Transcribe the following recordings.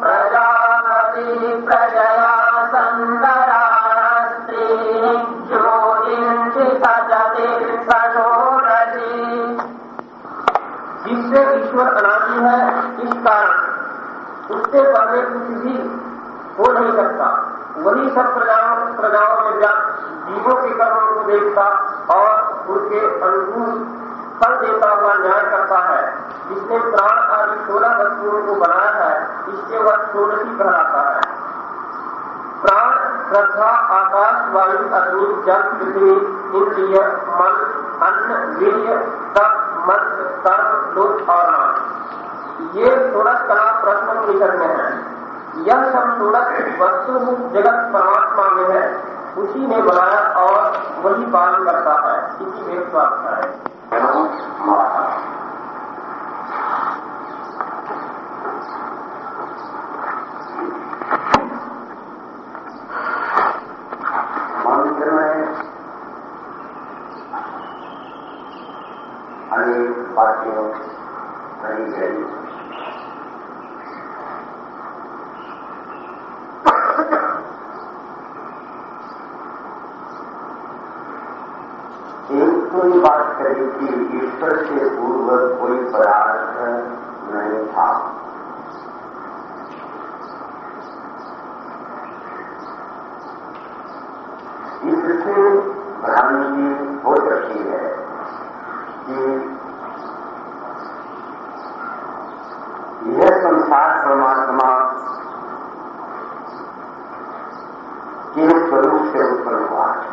प्रजापति प्रजया सन्दरास्त्री ज्योतिन्ति सचति सशोरति जिससे ईश्वर अनादि है, इस कारण उससे पहले भी हो नहीं सकता वही सब प्रजाओं प्रजाओं में व्याप्त जीवों के कर्मों को देखता और उनके अनुकूल फल देता हुआ न्याय करता है। जिसने प्राण आदि सोलह वस्तुओं को बनाया है, इससे वह षोडशी कहलाता है। प्राण, श्रद्धा, आकाश, वायु, अग्नि, जल, पृथ्वी, इंद्रिय, मन, अन्न, वीर्य, तप, मंत्र, कर्म, लोक और नाम ये सोलह कला प्रश्न परिषद में है। यह सोलह वस्तु जगत परमात्मा में है। उसी ने बनाया और वही पालन करता है। इसी में स्वास्थ्य है। अनेक बातें कही गई एक तो ये बात कही कि ईश्वर से पूर्व कोई पदार्थ नहीं था इससे भ्रांति हो सकती है कि यह संसार परमात्मा के स्वरूप से उत्पन्न हुआ है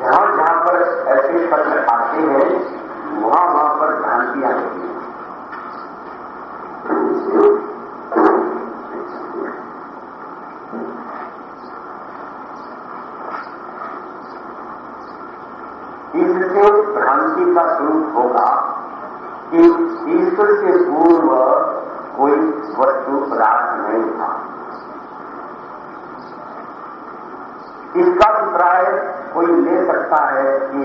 जहाँ जहाँ पर ऐसे पत्र आते हैं वहाँ वहाँ पर भ्रांतियाँ होती हैं इससे भ्रांति का स्वरूप होगा कि ईश्वर से पूर्व कोई वस्तु पदार्थ नहीं था इसका अभिप्राय कोई ले सकता है कि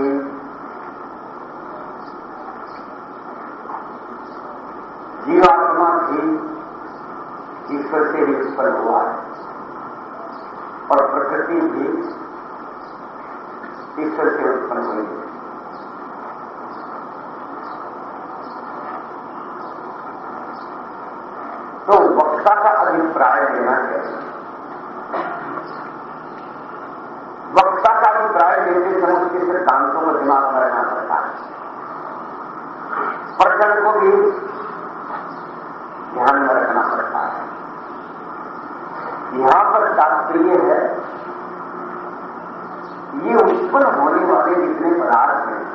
जीवात्मा भी ईश्वर से ही उत्पन्न हुआ है। और प्रकृति भी ईश्वर से उत्पन्न हुई है। तो वक्ता का अभिप्राय लेना चाहिए। वक्ता का अभिप्राय लेते समय उसके सिद्धांतों को दिमाग में रहना पड़ता है। प्रकरण को भी ध्यान में रखना पड़ता है यहाँ पर तात्पर्य है। ये उत्पन्न होने वाले जितने पदार्थ हैं।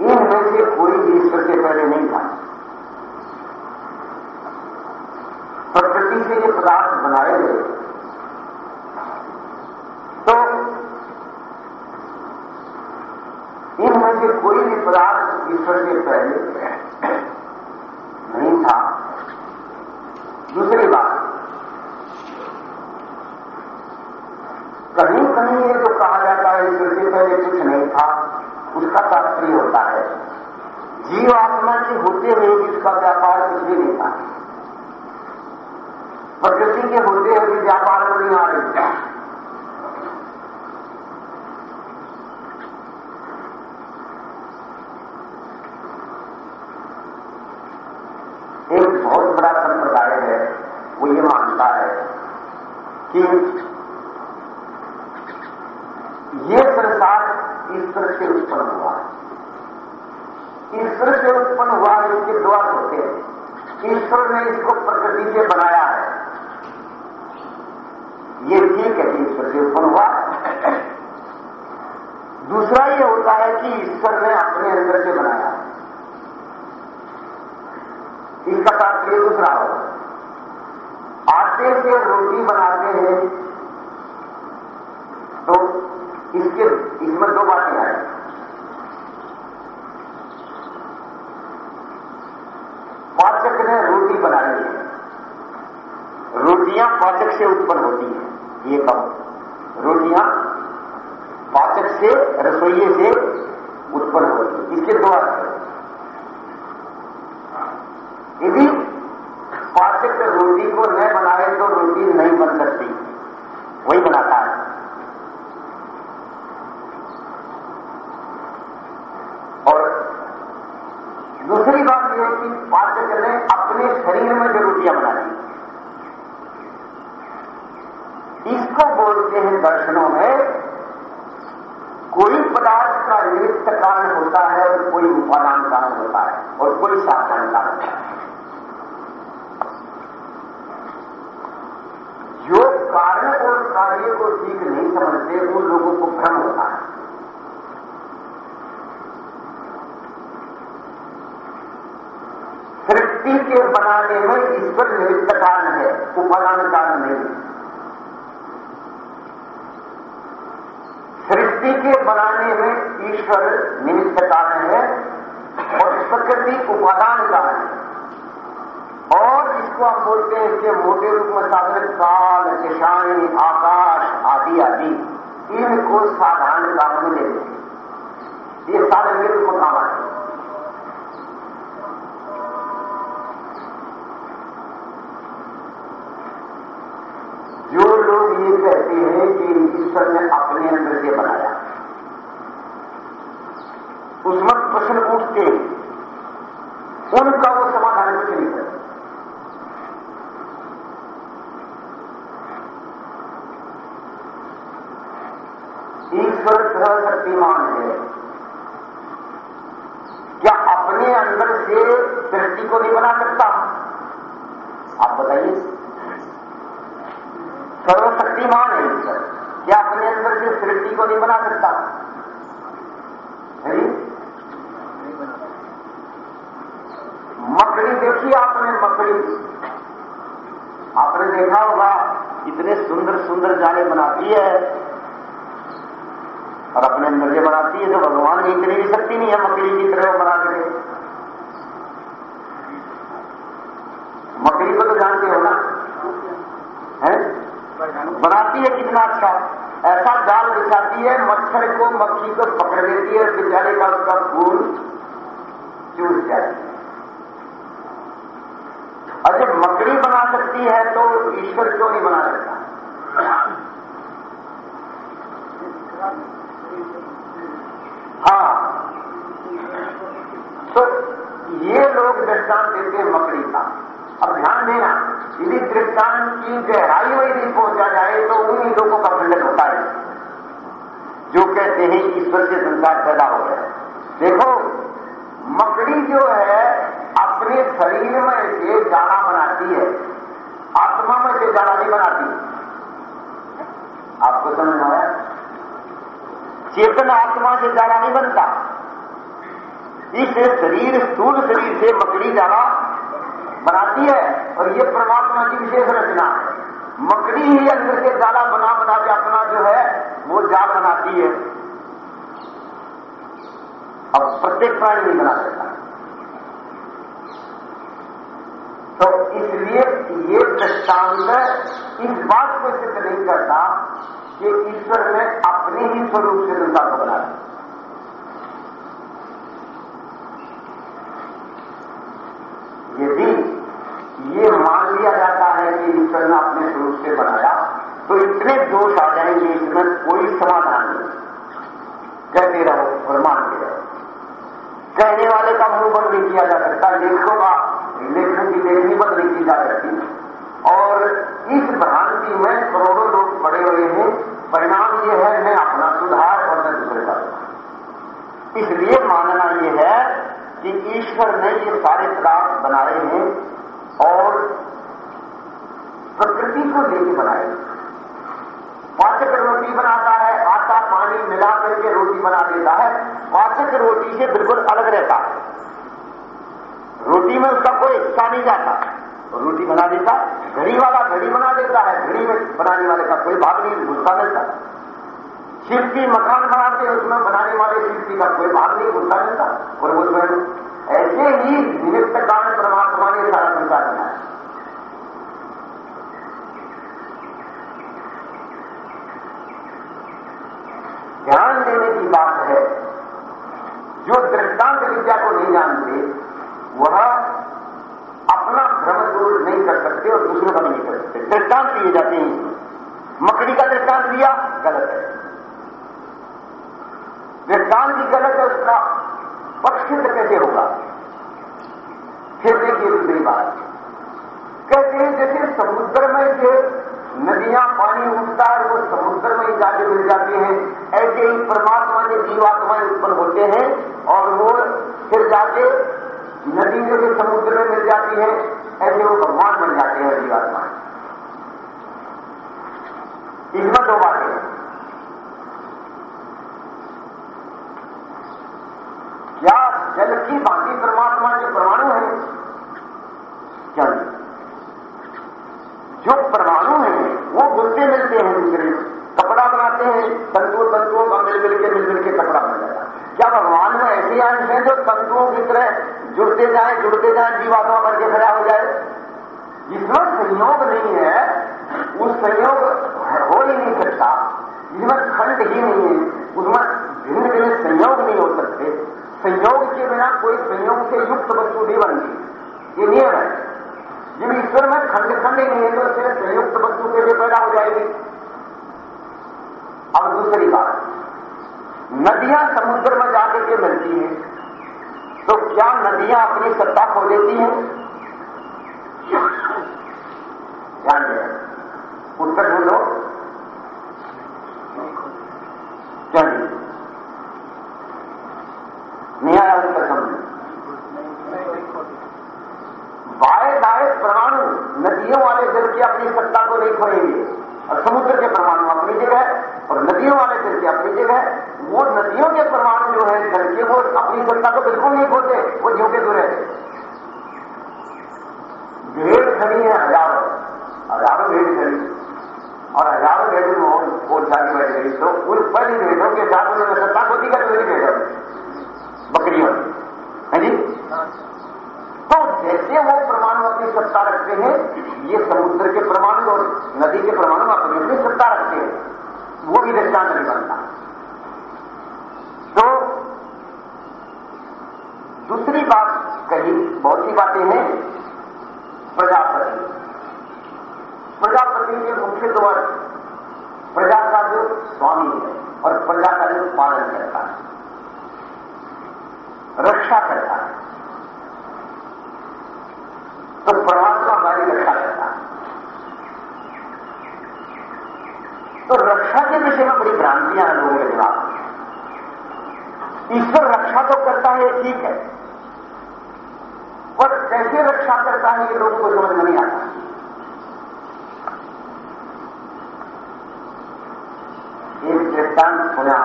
इनमें से कोई भी ईश्वर से पहले नहीं था। प्रकृति से ये पदार्थ बनाए गए। तो इनमें से कोई भी पदार्थ ईश्वर से पहले नहीं था दूसरी बात कहीं कहीं ये जो कहा जाता है से पहले कुछ नहीं था, उसका तात्पर्य होता है। जीव आत्मा के होते हुए जिसका व्यापार कुछ भी नहीं था। प्रकृति के होते हुए भी व्यापार में नहीं आ रही था। एक बहुत बड़ा संप्रदाय है, वो ये मानता है कि ये संसार ईश्वर से उत्पन्न हुआ। है ईश्वर से उत्पन्न हुआ इसके द्वार होते हैं। ईश्वर ने इसको प्रकृति से बनाया है। ये ठीक है कि ईश्वर से उत्पन्न हुआ। दूसरा ये होता है कि ईश्वर ने अपने अंदर से बनाया। इसका तात्पर्य दूसरा हो। आटे से रोटी बनाते हैं। इसके, इसमें दो बातें हैं। पाचक ने रोटी बना रही है रोटियाँ पाचक से उत्पन्न होती हैं, ये कहो रोटियाँ पाचक से, रसोइये से उत्पन्न होती है। इसके दो अर्थ यदि पाचक रोटी को न बनाए तो रोटी नहीं बन सकती। वही बनाता है और दूसरी बात यह कि ने अपने शरीर में जो रोटियाँ बनाई इसको बोलते हैं दर्शनों में, कोई पदार्थ का निमित्त कारण होता है और कोई उपादान कारण होता है और कोई साधारण कारण होता है। जो कारण और कार्य को ठीक नहीं समझते उन लोगों को भ्रम होता है। सृष्टि के बनाने में ईश्वर कारण है उपादान कारण नहीं सृष्टि के बनाने में ईश्वर निमित्त कारण है और प्रकृति उपादान कारण है। और इसको हम बोलते हैं इसके मोटे रूप में साधन काल, दिशाएँ, आकाश आदि आदि। इनको साधारण काम में लेते हैं। ये साधन के रूप में काम आते हैं। जो लोग ये कहते हैं कि ईश्वर ने अपने अंदर से बनाया उसमें प्रश्न पूछते हैं उनका वो समाधान कुछ नहीं करते ईश्वर शक्तिमान है क्या अपने अंदर से सृष्टि को नहीं बना सकता आप बताइए सर्वशक्तिमान है ईश्वर क्या अपने अंदर से सृष्टि को नहीं बना सकता है मकड़ी देखी आपने देखा होगा, इतने सुंदर सुंदर जाले बनाती है। और अपने अंदर बनाती है तो भगवान की इतनी भी शक्ति नहीं है, मकड़ी की तरह बना के मकड़ी को तो जानते हो ना? है? बनाती है कितना अच्छा। ऐसा जाल बिछाती है, मच्छर को, मक्खी को पकड़ लेती है बेचारे का उसका खून चूस जाती है। और जब मकड़ी बना सकती है तो ईश्वर क्यों नहीं बना सकता? हाँ। तो ये लोग दृष्टांत देते हैं मकड़ी का। अब ध्यान देना, यदि दृष्टांत की गहराई में यदि पहुँचा जाए तो उन्हीं लोगों का खंडन होता है। जो कहते हैं ईश्वर से संसार पैदा हो गया देखो मकड़ी जो है अपने शरीर में से जाना बनाती है। आत्मा में से जाना नहीं बनाती। आपको समझ आया? चेतन आत्मा से जाना नहीं बनता। इस शरीर, स्थूल शरीर से मकड़ी जाना बनाती है और ये परमात्मा की विशेष रचना। मकड़ी ही अंदर से जाला बना बना के अपना जो है, वो जाल बनाती है। अब प्रत्येक प्राणी नहीं बना सकता। तो इसलिए ये दृष्टांत इस बात को सिद्ध नहीं करता कि ईश्वर ने अपने ही स्वरूप से संसार को बनाया यदि ये मान लिया जाता है कि ईश्वर ने अपने स्वरूप से बनाया तो इतने दोष आ जाएँगे इसमें कोई समाधान नहीं। कहते रहो और मानते रहो। कहने वाले का मुँह बंद नहीं किया जा सकता लेखों का बंद नहीं की जा सकती और इस भ्रांति में करोड़ों लोग पड़े हुए हैं। परिणाम ये है, मैं अपना सुधार और मैं दूसरे का। इसलिए मानना यह है कि ईश्वर ने ये सारे पदार्थ बनाए हैं और प्रकृति को लेके बनाए पाचक रोटी बनाता है आटा पानी मिला करके रोटी बना देता है। पाचक रोटी से बिल्कुल अलग रहता है। रोटी में उसका कोई हिस्सा नहीं जाता। रोटी बना देता, घड़ी वाला घड़ी बना देता है, घड़ी में बनाने वाले का कोई भाग नहीं घुसता देता शिल्पी मकान बनाते हैं, उसमें बनाने वाले शिल्पी का कोई भाग नहीं घुसता देता और उसमें ऐसे ही निमित्त कारण परमात्मा ने सारा संसार बनाया। ध्यान देने की बात है, जो दृष्टांत विद्या को नहीं जानते वह अपना भ्रम दूर नहीं कर सकते और दूसरों का नहीं कर सकते। दृष्टांत दिए जाते हैं। मकड़ी का दृष्टांत दिया, गलत है। दृष्टांत भी गलत है, उसका पक्ष कैसे होगा? फिर देखिए दूसरी बात। कहते हैं, जैसे समुद्र में जो नदियाँ पानी उठता है वो समुद्र में ही जाके मिल जाते हैं। ऐसे ही परमात्मा के जीवात्माएँ उत्पन्न होते हैं और वो फिर जाके नदी में जो समुद्र में मिल जाती है, ऐसे वो भगवान बन जाते हैं जीवात्माएँ इसमें दो बातें क्या जल की बाकी परमात्मा के परमाणु है? क्या जो परमाणु है, वो घुलते मिलते हैं दूसरे कपड़ा बनाते हैं तंतुओं तंतुओं का मिल मिल के मिल मिल के कपड़ा बन जाता क्या भगवान में ऐसे अंश है जो तंतुओं की तरह जुड़ते जाए जुड़ते जाए, जीवात्मा करके खड़ा हो जाए। जिसमें संयोग नहीं है। उस संयोग हो ही नहीं सकता। जिसमें खंड ही नहीं है। उसमें भिन्न भिन्न संयोग नहीं हो सकते। संयोग के बिना कोई संयोग से युक्त वस्तु नहीं बनती। ये नियम है। जब ईश्वर में खंड खंड नहीं है तो उससे संयुक्त वस्तु के लिए पैदा हो जाएगी। अब दूसरी बात। नदियाँ समुद्र में जाकर के मिलती हैं। तो क्या नदियाँ अपनी सत्ता खो देती हैं? ध्यान दें उत्तर ढूंढो क्या नहीं नहीं आया उत्तर समझ बाय दाए परमाणु नदियों वाले जल की अपनी सत्ता को नहीं खोएँगे और समुद्र के परमाणु अपनी जगह और नदियों वाले जल की अपनी जगह के परमाणु जो है जल के वो अपनी सत्ता को बिल्कुल नहीं खोते वो ज्यों के दूर है। भेड़ खड़ी है हज़ारों हज़ारों भेड़ खड़ी। और हज़ारों भेड़ वो जाके बैठ गई तो उन पहली भेड़ों के साथ उन्होंने सत्ता को दी मेरी भेड़ बकरियों, है जी? तो जैसे वो परमाणु अपनी सत्ता रखते हैं, ये समुद्र के परमाणु और नदी के परमाणु अपनी अपनी सत्ता रखते हैं। वो भी दृष्टांत नहीं बनता तो दूसरी बात कही बहुत सी बातें हैं, प्रजापति। प्रजापति के मुख्य द्वार प्रजा का जो स्वामी है और प्रजा का जो पालन करता है। रक्षा करता है। तो परमात्मा हमारी रक्षा करता है। तो रक्षा के विषय में बड़ी भ्रांतियाँ लोगों के दिमाग ईश्वर रक्षा तो करता है, ठीक है। पर कैसे रक्षा करता है, ये लोगों को समझ में नहीं आता। एक दृष्टांत सुना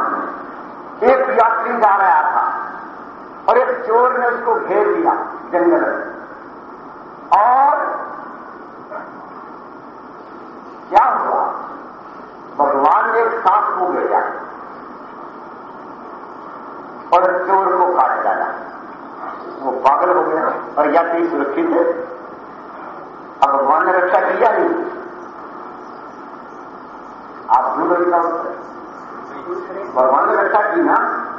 एक यात्री जा रहा था और एक चोर ने उसको घेर दिया जंगल और क्या हुआ? भगवान ने एक सांप को भेजा और चोर को काट डाला। वो पागल हो गया और यात्री सुरक्षित है। अब भगवान ने रक्षा किया नहीं? आप क्यों रक्षा भगवान ने रक्षा की ना?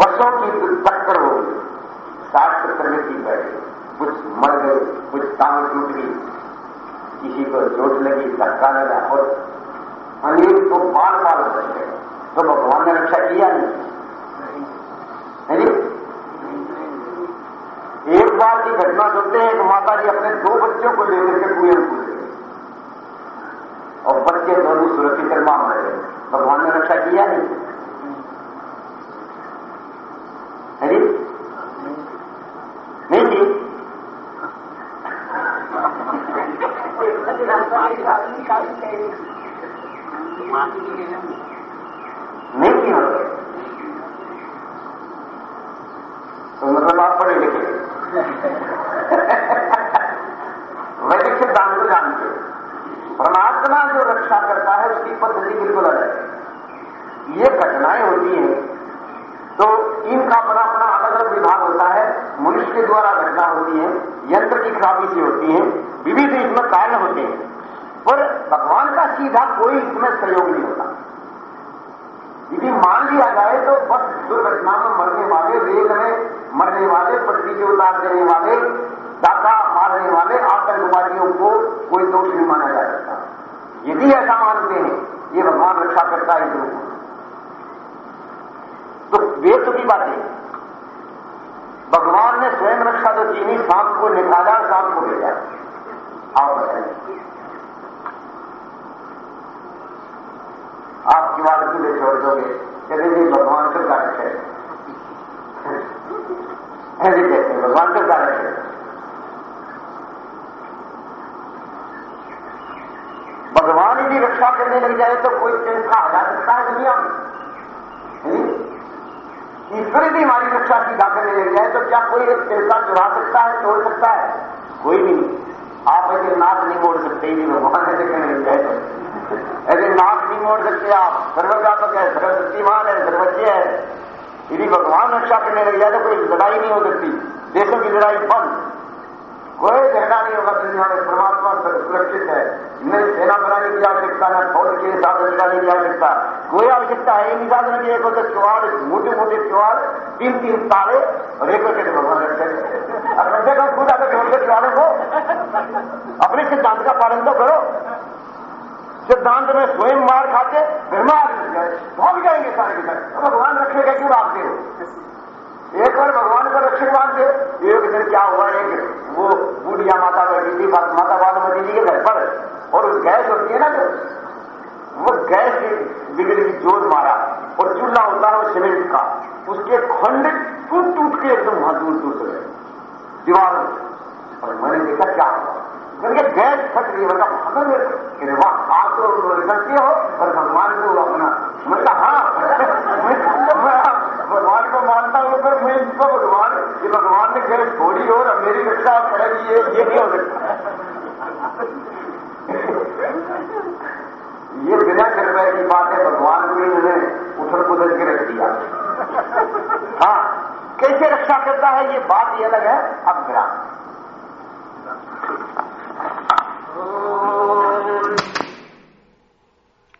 बसों की टक्कर हो गई सत्तर में बैठ कुछ मर गए कुछ टांग टूट गई किसी को चोट लगी धक्का लगा और अनेक तो बार बार बच गए तो भगवान ने रक्षा किया नहीं। है एक बार की घटना सुनते हैं कि माता जी अपने दो बच्चों को लेकर के कुएँ कूद गए और बच्चे दोनों सुरक्षित माम रहे भगवान ने रक्षा किया नहीं है जी नहीं जी नहीं की होते तो मतलब आप पढ़े लिखे वैदिक सिद्धांत को जानते परमात्मा जो रक्षा करता है, उसकी पद्धति बिल्कुल अलग है। ये घटनाएँ होती हैं तो इनका अपना अपना अलग अलग विभाग होता है। मनुष्य के द्वारा घटना होती है, यंत्र की खराबी से होती है, विविध इसमें कारण होते हैं। पर भगवान का सीधा कोई इसमें सहयोग नहीं होता। यदि मान लिया जाए तो बस दुर्घटना में मरने वाले, रेल में मरने वाले पटरी के उतार देने वाले डाका मारने वाले, आतंकवादियों को कोई दोष नहीं माना जा सकता। यदि ऐसा मानते हैं। ये भगवान रक्षा करता है लोगों तो वेद की बातें भगवान ने स्वयं रक्षा तो चीनी सांप को निकाला, सांप को भेजा। आप बताइए। आपकी बात क्यों छोड़ दोगे। कहते जी भगवान का कारक है। ऐसे कहते हैं, भगवान का कारक है। भगवान यदि रक्षा करने लग जाए तो कोई संस्था हटा सकता है दुनिया में। ईश्वर यदि हमारी रक्षा सीधा करने लग जाए तो क्या कोई एक संस्था चुरा सकता है, तोड़ सकता है? कोई भी नहीं। आप ऐसे नाक नहीं मोड़ सकते यदि भगवान ऐसे कहने लग जाए तो। ऐसे नाक नहीं मोड़ सकते आप। सर्वव्यापक है, सर्वशक्तिमान है, सर्वज्ञ है। यदि भगवान रक्षा करने लग जाए तो कोई लड़ाई नहीं हो सकती। देशों की लड़ाई बंद। कोई झगड़ा नहीं होगा दुनिया में परमात्मा सुरक्षित है। न सेना बनाने की आवश्यकता न फौज के साधन लगाने की आवश्यकता कोई आवश्यकता है नहीं साधन की एक होते चुवाड़ मोटे मोटे चुवाड़ तीन तीन तारे और एक होते भगवान रखे रखे का खुद आकर छोड़ते चुवाड़े को अपने सिद्धांत का पालन तो करो। सिद्धांत में स्वयं मार खाते घर में आग जाए भाग जाएँगे सारे। भगवान रखेगा क्यों भागते हो? एक बार भगवान का रक्षक मानते एक दिन क्या हुआ, एक वो बूढ़िया माता बैठी थी माता बागमती जी के घर पर, और गैस होती है ना जो, वो गैस बिगड़ी ज़ोर मारा, और चूल्हा होता है वो सीमेंट का, उसके खंड टूट टूट के एकदम वहाँ दूर दूर गए, दीवार और मैंने देखा क्या हुआ गैस फट रही है भागो मेरे वाह, आप तो हो, और भगवान को अपना मतलब हाँ कि भगवान ने खेल थोड़ी और मेरी रक्षा आप करेगी है, ये नहीं हो? सकता ये बिना कृपया की बात है भगवान को उन्हें उथल पुथल के रख दिया। हाँ कैसे रक्षा करता है, ये बात ये अलग है। अब ग्राम